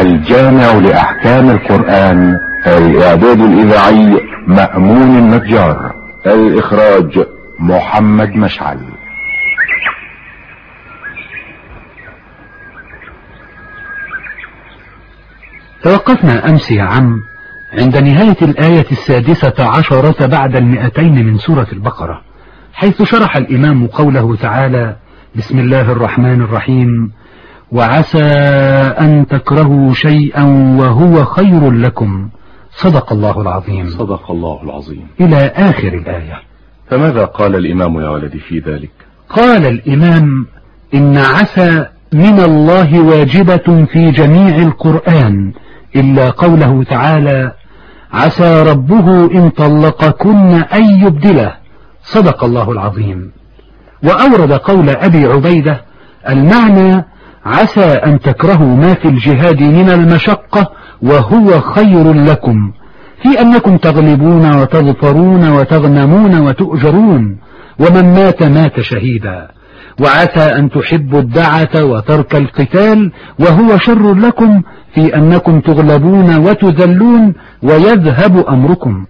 الجامع لأحكام القرآن الإعداد الإذاعي مأمون النجار. الإخراج محمد مشعل. توقفنا أمس يا عم عند نهاية الآية السادسة عشرة بعد المئتين من سورة البقرة حيث شرح الإمام قوله تعالى بسم الله الرحمن الرحيم وعسى أن تكرهوا شيئا وهو خير لكم. صدق الله العظيم. صدق الله العظيم. إلى آخر الآية. فماذا قال الإمام يا ولدي في ذلك؟ قال الإمام إن عسى من الله واجبة في جميع القرآن إلا قوله تعالى عسى ربه إن طلقكن أن يبدله. صدق الله العظيم. وأورد قول أبي عبيدة المعنى عسى أن تكرهوا ما في الجهاد من المشقة وهو خير لكم في أنكم تغلبون وتظفرون وتغنمون وتؤجرون ومن مات مات شهيدا. وعسى أن تحبوا الدعة وترك القتال وهو شر لكم في أنكم تغلبون وتذلون ويذهب أمركم.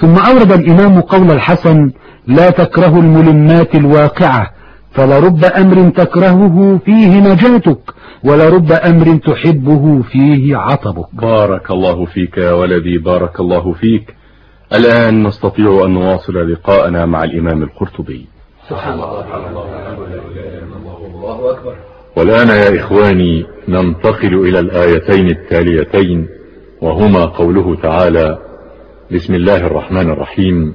ثم أورد الإمام قول الحسن لا تكرهوا الملمات الواقعة فلرب أمر تكرهه فيه نجاتك ولرب أمر تحبه فيه عطبك. بارك الله فيك يا ولدي بارك الله فيك. الآن نستطيع أن نواصل لقاءنا مع الإمام القرطبي. سبحان الله الله أكبر والآن يا إخواني ننتقل إلى الآيتين التاليتين وهما قوله تعالى بسم الله الرحمن الرحيم.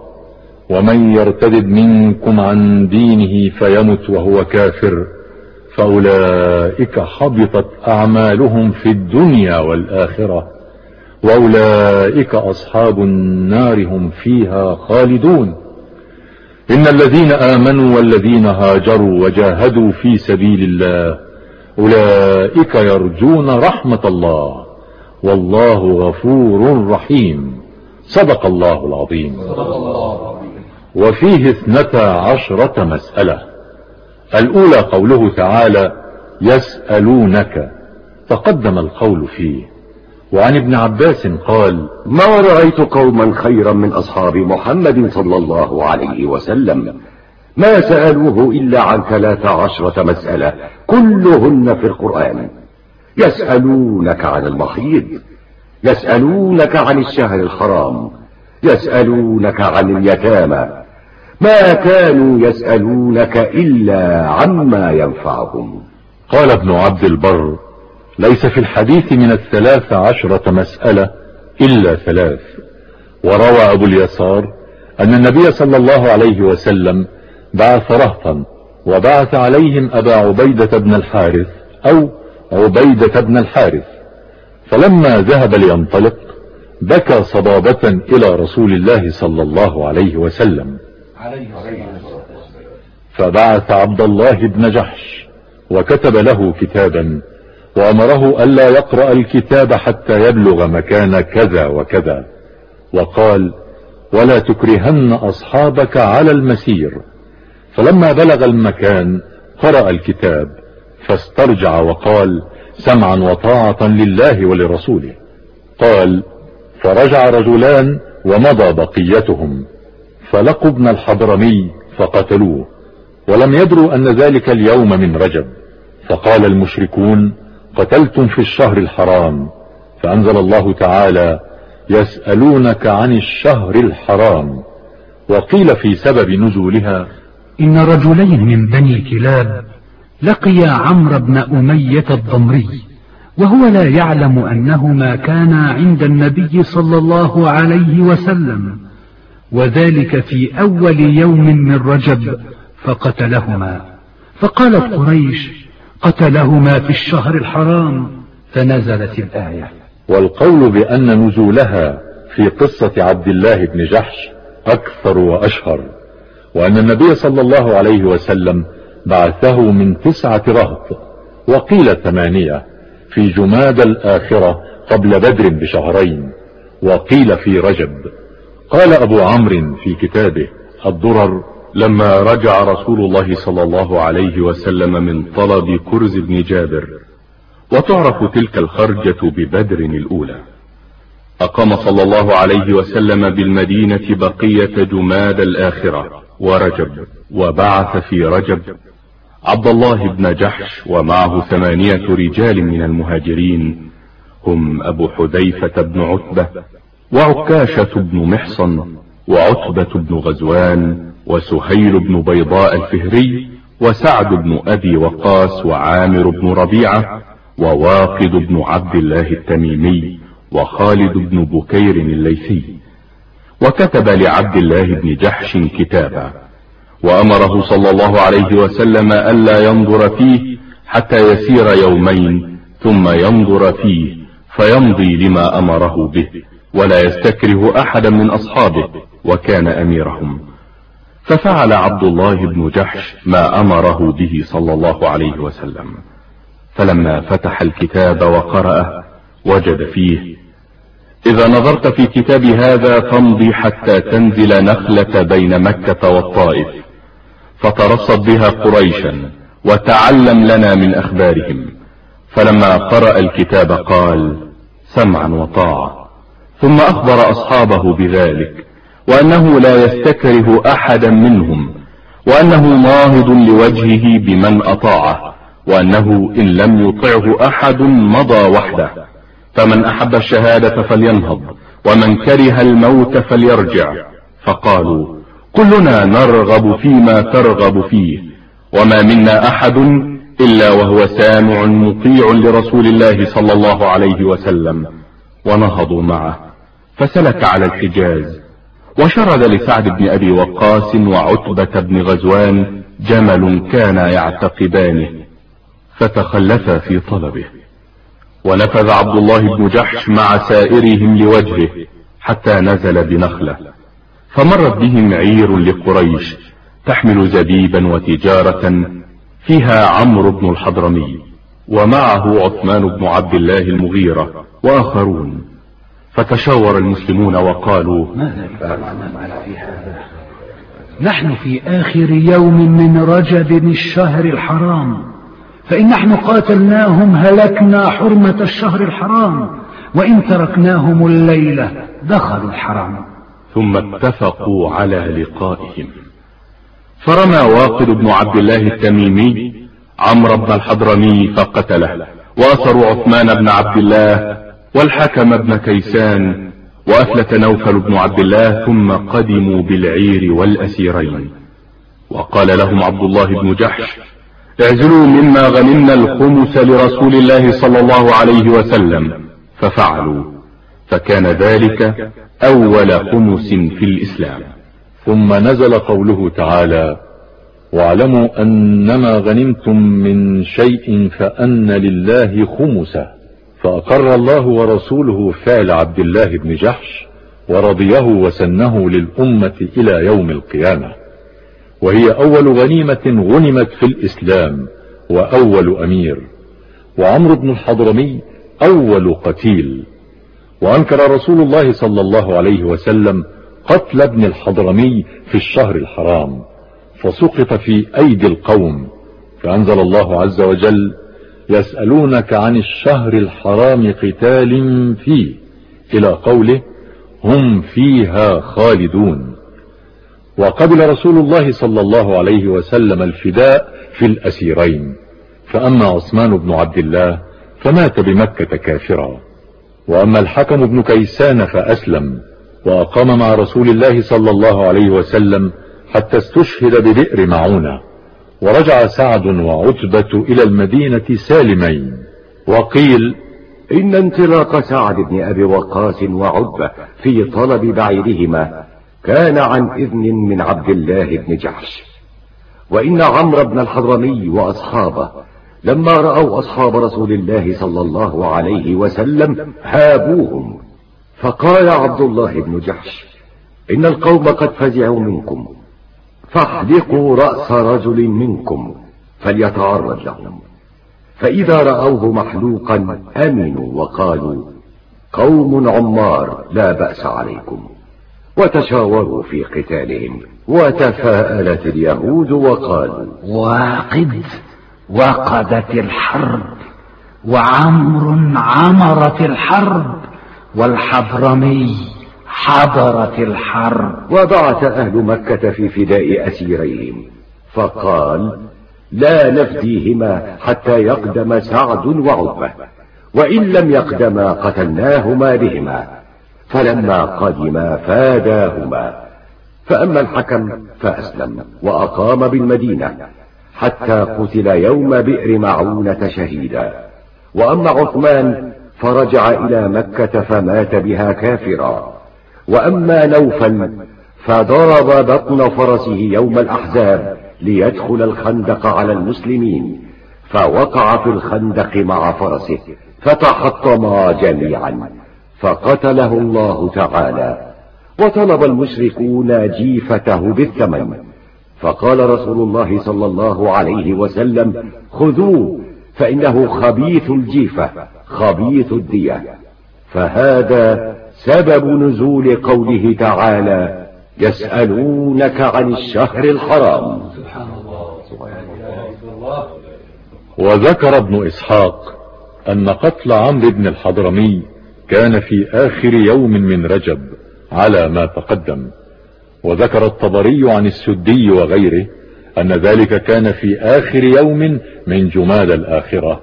ومن يرتد منكم عن دينه فيمت وهو كافر فأولئك حبطت أعمالهم في الدنيا والآخرة وأولئك أصحاب النار هم فيها خالدون. إن الذين آمنوا والذين هاجروا وجاهدوا في سبيل الله أولئك يرجون رحمة الله والله غفور رحيم. صدق الله العظيم. صدق الله وفيه اثنتا عشرة مسألة. الأولى قوله تعالى يسألونك. تقدم القول فيه. وعن ابن عباس قال ما رأيت قوما خيرا من أصحاب محمد صلى الله عليه وسلم. ما سألوه إلا عن ثلاث عشرة مسألة كلهن في القرآن. يسألونك عن المخيط. يسألونك عن الشهر الحرام. يسألونك عن اليتامى. ما كانوا يسألونك إلا عما ينفعهم. قال ابن عبد البر ليس في الحديث من الثلاث عشرة مسألة إلا ثلاث. وروى أبو اليسار أن النبي صلى الله عليه وسلم بعث رهطا وبعث عليهم أبا عبيدة بن الحارث أو عبيدة بن الحارث. فلما ذهب لينطلق بكى صبابة إلى رسول الله صلى الله عليه وسلم. فبعث عبد الله بن جحش وكتب له كتابا وأمره ألا يقرأ الكتاب حتى يبلغ مكان كذا وكذا. وقال ولا تكرهن أصحابك على المسير. فلما بلغ المكان قرأ الكتاب فاسترجع وقال سمعا وطاعة لله ولرسوله. قال فرجع رجلان ومضى بقيتهم. فلقوا ابن الحضرمي فقتلوه ولم يدروا أن ذلك اليوم من رجب. فقال المشركون قتلتم في الشهر الحرام. فأنزل الله تعالى يسألونك عن الشهر الحرام. وقيل في سبب نزولها إن رجلين من بني كلاب لقيا عمرو بن أمية الضمري وهو لا يعلم أنهما كانا عند النبي صلى الله عليه وسلم. وذلك في أول يوم من رجب فقتلهما. فقالت قريش قتلهما في الشهر الحرام. فنزلت الآية. والقول بأن نزولها في قصة عبد الله بن جحش أكثر وأشهر وأن النبي صلى الله عليه وسلم بعثه من تسعة رهط وقيل ثمانية في جماد الآخرة قبل بدر بشهرين وقيل في رجب. قال أبو عمرو في كتابه الضرر لما رجع رسول الله صلى الله عليه وسلم من طلب كرز بن جابر وتعرف تلك الخرجة ببدر الأولى. أقام صلى الله عليه وسلم بالمدينة بقية جماد الآخرة ورجب وبعث في رجب عبد الله بن جحش ومعه ثمانية رجال من المهاجرين هم أبو حذيفة بن عتبة وعكاشة بن محصن وعتبة بن غزوان وسهيل بن بيضاء الفهري وسعد بن أبي وقاس وعامر بن ربيعة وواقد بن عبد الله التميمي وخالد بن بكير الليثي. وكتب لعبد الله بن جحش كتابا. وأمره صلى الله عليه وسلم ألا ينظر فيه حتى يسير يومين ثم ينظر فيه فيمضي لما أمره به. ولا يستكره أحدا من أصحابه وكان أميرهم. ففعل عبد الله بن جحش ما أمره به صلى الله عليه وسلم. فلما فتح الكتاب وقرأه وجد فيه إذا نظرت في كتاب هذا فامضي حتى تنزل نخلة بين مكة والطائف فترصد بها قريشا وتعلم لنا من أخبارهم. فلما قرأ الكتاب قال سمعا وطاعة. ثم أخبر أصحابه بذلك وأنه لا يستكره أحدا منهم وأنه ناهض لوجهه بمن أطاعه وأنه إن لم يطعه أحد مضى وحده. فمن أحب الشهادة فلينهض ومن كره الموت فليرجع. فقالوا كلنا نرغب فيما ترغب فيه وما منا أحد إلا وهو سامع مطيع لرسول الله صلى الله عليه وسلم ونهضوا معه. فسلك على الحجاز. وشرد لسعد بن أبي وقاص وعتبة بن غزوان جمل كان يعتقبانه فتخلفا في طلبه. ونفذ عبد الله بن جحش مع سائرهم لوجهه حتى نزل بنخلة. فمرت بهم عير لقريش تحمل زبيبا وتجارة فيها عمرو بن الحضرمي ومعه عثمان بن عبد الله المغيرة وآخرون. فتشاور المسلمون وقالوا نحن في آخر يوم من رجب الشهر الحرام فإن نحن قاتلناهم هلكنا حرمة الشهر الحرام وإن تركناهم الليلة دخلوا الحرام. ثم اتفقوا على لقائهم. فرمى واقد بن عبد الله التميمي عمرو بن الحضرمي فقتله وأسروا عثمان بن عبد الله والحكم بن كيسان وأفلت نوفل بن عبد الله ثم قدموا بالعير والأسيرين. وقال لهم عبد الله بن جحش اعزلوا مما غنمنا الخمس لرسول الله صلى الله عليه وسلم. ففعلوا فكان ذلك أول خمس في الإسلام. ثم نزل قوله تعالى واعلموا أنما غنمتم من شيء فأن لله خمسه. فأقر الله ورسوله فعل عبد الله بن جحش ورضيه وسنه للأمة إلى يوم القيامة. وهي أول غنيمة غنمت في الإسلام وأول أمير. وعمرو بن الحضرمي أول قتيل. وأنكر رسول الله صلى الله عليه وسلم قتل ابن الحضرمي في الشهر الحرام. فسقط في أيدي القوم. فأنزل الله عز وجل يسألونك عن الشهر الحرام قتال فيه. إلى قوله هم فيها خالدون. وقبل رسول الله صلى الله عليه وسلم الفداء في الأسيرين. فأما عثمان بن عبد الله فمات بمكة كافرا. وأما الحكم بن كيسان فأسلم. وأقام مع رسول الله صلى الله عليه وسلم حتى استشهد ببئر معونة. ورجع سعد وعتبة إلى المدينة سالمين وقيل إن انطلاق سعد بن أبي وقاص وعتبة في طلب بعيرهما كان عن إذن من عبد الله بن جحش. وإن عمرو بن الحضرمي وأصحابه لما رأوا أصحاب رسول الله صلى الله عليه وسلم هابوهم. فقال عبد الله بن جحش إن القوم قد فزعوا منكم. فاحلقوا رأس رجل منكم فليتعرض لهم فإذا رأوه محلوقا أمنوا وقالوا قوم عمار لا بأس عليكم. وتشاوروا في قتالهم وتفاءلت اليهود وقالوا واقد وقدت الحرب وعمر عمرت الحرب والحضرمي حضرت الحرب. وبعث أهل مكة في فداء أسيريهم. فقال لا نفديهما حتى يقدم سعد وعتبة وإن لم يقدما قتلناهما بهما. فلما قدما فاداهما. فأما الحكم فأسلم وأقام بالمدينة حتى قتل يوم بئر معونة شهيدا. وأما عثمان فرجع إلى مكة فمات بها كافرا. وأما نوفل فضرب بطن فرسه يوم الأحزاب ليدخل الخندق على المسلمين فوقع في الخندق مع فرسه فتحطما جميعا فقتله الله تعالى وطلب المشركون جيفته بالثمن. فقال رسول الله صلى الله عليه وسلم خذوه فإنه خبيث الجيفة خبيث الدية. فهذا سبب نزول قوله تعالى يسألونك عن الشهر الحرام. وذكر ابن إسحاق أن قتل عمرو بن الحضرمي كان في آخر يوم من رجب على ما تقدم. وذكر الطبري عن السدي وغيره أن ذلك كان في آخر يوم من جماد الآخرة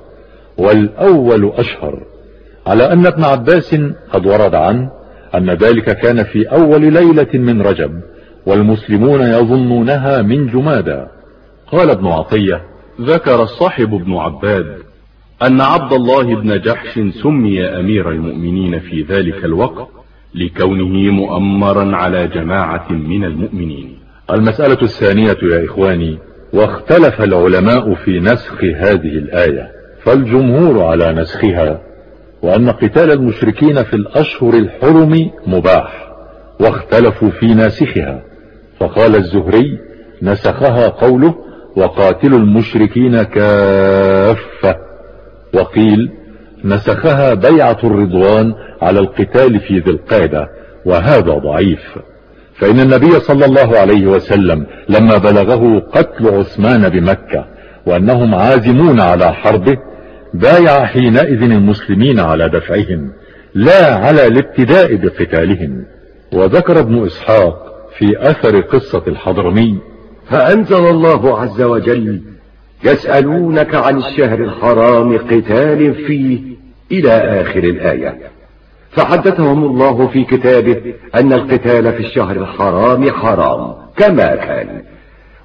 والأول أشهر. على أن ابن عباس قد ورد عنه أن ذلك كان في أول ليلة من رجب والمسلمون يظنونها من جمادى. قال ابن عطية ذكر الصاحب ابن عباد أن عبد الله بن جحش سمي أمير المؤمنين في ذلك الوقت لكونه مؤمرا على جماعة من المؤمنين. المسألة الثانية يا إخواني واختلف العلماء في نسخ هذه الآية فالجمهور على نسخها. وأن قتال المشركين في الأشهر الحرم مباح واختلفوا في ناسخها. فقال الزهري نسخها قوله وقاتلوا المشركين كافة. وقيل نسخها بيعة الرضوان على القتال في ذي القادة وهذا ضعيف. فإن النبي صلى الله عليه وسلم لما بلغه قتل عثمان بمكة وأنهم عازمون على حربه بايع حينئذ المسلمين على دفعهم لا على الابتداء بقتالهم. وذكر ابن إسحاق في أثر قصة الحضرمي فأنزل الله عز وجل يسألونك عن الشهر الحرام قتال فيه إلى آخر الآية. فحدثهم الله في كتابه أن القتال في الشهر الحرام حرام كما كان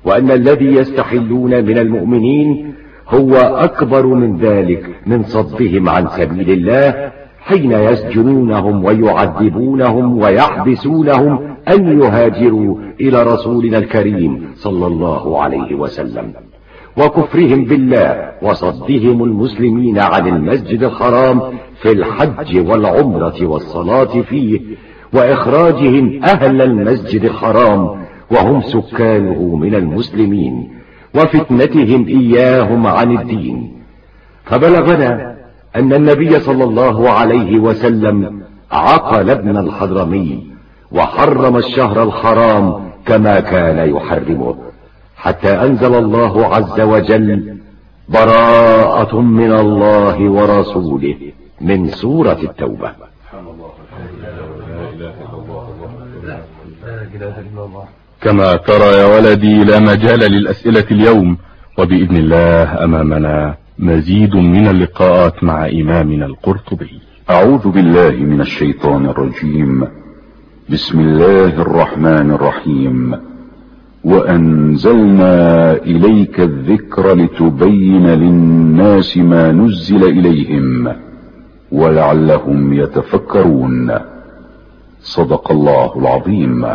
وأن الذي يستحلون من المؤمنين هو أكبر من ذلك من صدهم عن سبيل الله حين يسجنونهم ويعذبونهم ويحبسونهم أن يهاجروا إلى رسولنا الكريم صلى الله عليه وسلم. وكفرهم بالله وصدهم المسلمين عن المسجد الحرام في الحج والعمرة والصلاة فيه وإخراجهم أهل المسجد الحرام وهم سكانه من المسلمين. وفتنتهم إياهم عن الدين. فبلغنا أن النبي صلى الله عليه وسلم عقل ابن الحضرمي وحرم الشهر الحرام كما كان يحرمه حتى أنزل الله عز وجل براءة من الله ورسوله من سورة التوبة. كما ترى يا ولدي لا مجال للأسئلة اليوم وبإذن الله أمامنا مزيد من اللقاءات مع إمامنا القرطبي. أعوذ بالله من الشيطان الرجيم. بسم الله الرحمن الرحيم. وأنزلنا إليك الذكر لتبين للناس ما نزل إليهم ولعلهم يتفكرون. صدق الله العظيم.